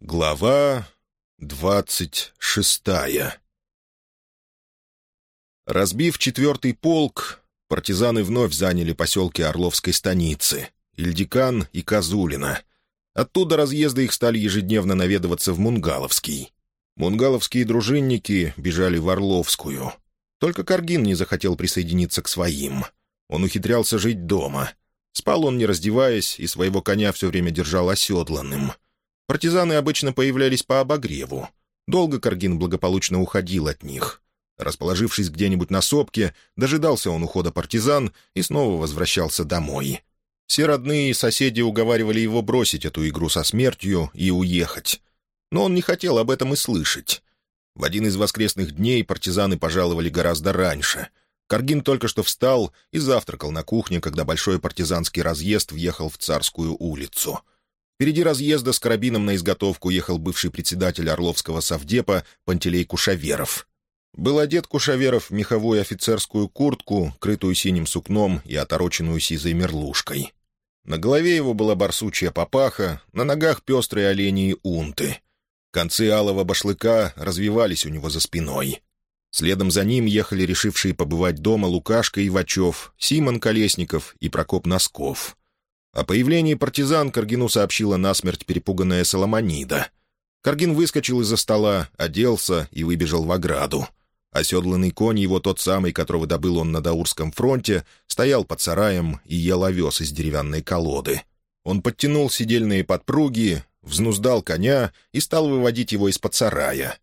Глава двадцать шестая Разбив четвертый полк, партизаны вновь заняли поселки Орловской станицы, Ильдикан и Козулина. Оттуда разъезды их стали ежедневно наведываться в Мунгаловский. Мунгаловские дружинники бежали в Орловскую. Только Каргин не захотел присоединиться к своим. Он ухитрялся жить дома. Спал он, не раздеваясь, и своего коня все время держал оседланным — Партизаны обычно появлялись по обогреву. Долго Каргин благополучно уходил от них. Расположившись где-нибудь на сопке, дожидался он ухода партизан и снова возвращался домой. Все родные и соседи уговаривали его бросить эту игру со смертью и уехать. Но он не хотел об этом и слышать. В один из воскресных дней партизаны пожаловали гораздо раньше. Каргин только что встал и завтракал на кухне, когда большой партизанский разъезд въехал в Царскую улицу — Впереди разъезда с карабином на изготовку ехал бывший председатель Орловского совдепа Пантелей Кушаверов. Был одет Кушаверов в меховую офицерскую куртку, крытую синим сукном и отороченную сизой мерлушкой. На голове его была барсучья папаха, на ногах пестрые оленьи унты. Концы алого башлыка развивались у него за спиной. Следом за ним ехали решившие побывать дома Лукашка Ивачев, Симон Колесников и Прокоп Носков. О появлении партизан Каргину сообщила насмерть перепуганная Соломонида. Каргин выскочил из-за стола, оделся и выбежал в ограду. Оседланный конь его, тот самый, которого добыл он на Даурском фронте, стоял под сараем и ел овес из деревянной колоды. Он подтянул сидельные подпруги, взнуздал коня и стал выводить его из-под сарая.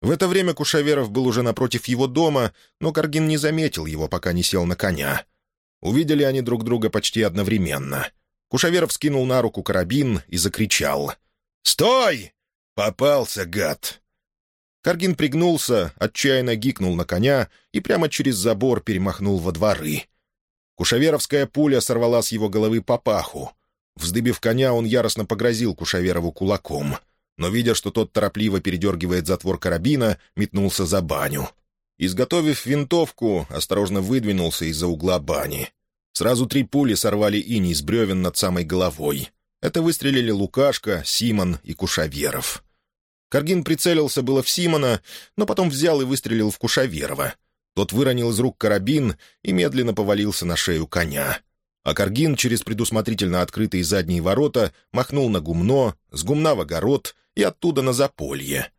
В это время Кушаверов был уже напротив его дома, но Каргин не заметил его, пока не сел на коня. Увидели они друг друга почти одновременно — Кушаверов скинул на руку карабин и закричал. «Стой! Попался, гад!» Каргин пригнулся, отчаянно гикнул на коня и прямо через забор перемахнул во дворы. Кушаверовская пуля сорвала с его головы папаху. Вздыбив коня, он яростно погрозил Кушаверову кулаком, но, видя, что тот торопливо передергивает затвор карабина, метнулся за баню. Изготовив винтовку, осторожно выдвинулся из-за угла бани. Сразу три пули сорвали иней с бревен над самой головой. Это выстрелили Лукашка, Симон и Кушаверов. Каргин прицелился было в Симона, но потом взял и выстрелил в Кушаверова. Тот выронил из рук карабин и медленно повалился на шею коня. А Каргин через предусмотрительно открытые задние ворота махнул на гумно, с гумна в огород и оттуда на заполье.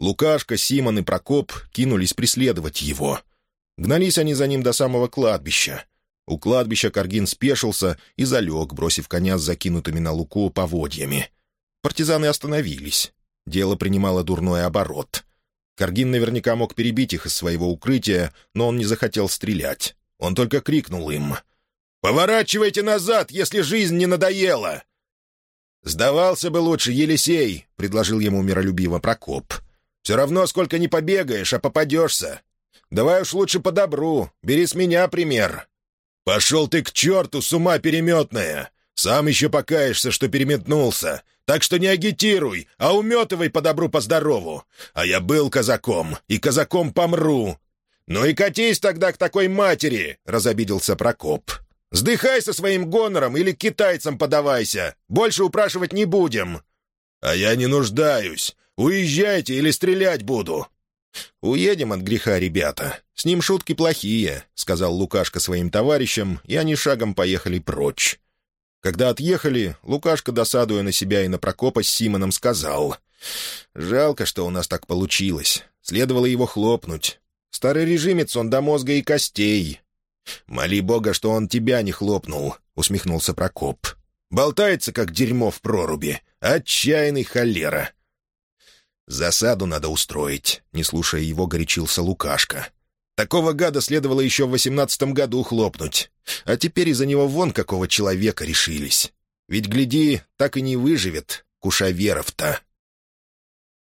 Лукашка, Симон и Прокоп кинулись преследовать его. Гнались они за ним до самого кладбища. У кладбища Каргин спешился и залег, бросив коня с закинутыми на луку поводьями. Партизаны остановились. Дело принимало дурной оборот. Каргин наверняка мог перебить их из своего укрытия, но он не захотел стрелять. Он только крикнул им. «Поворачивайте назад, если жизнь не надоела!» «Сдавался бы лучше, Елисей», — предложил ему миролюбиво Прокоп. «Все равно, сколько не побегаешь, а попадешься. Давай уж лучше по добру, бери с меня пример». «Пошел ты к черту, с ума переметная! Сам еще покаешься, что переметнулся. Так что не агитируй, а уметывай по добру, по здорову. А я был казаком, и казаком помру». «Ну и катись тогда к такой матери!» — разобиделся Прокоп. «Сдыхай со своим гонором или к китайцам подавайся. Больше упрашивать не будем». «А я не нуждаюсь. Уезжайте или стрелять буду. «Уедем от греха, ребята. С ним шутки плохие», — сказал Лукашка своим товарищам, и они шагом поехали прочь. Когда отъехали, Лукашка, досадуя на себя и на Прокопа с Симоном, сказал, «Жалко, что у нас так получилось. Следовало его хлопнуть. Старый режимец он до мозга и костей». «Моли Бога, что он тебя не хлопнул», — усмехнулся Прокоп. «Болтается, как дерьмо в проруби. Отчаянный холера. «Засаду надо устроить», — не слушая его, горячился Лукашка. «Такого гада следовало еще в восемнадцатом году хлопнуть. А теперь из-за него вон какого человека решились. Ведь, гляди, так и не выживет Кушаверов-то».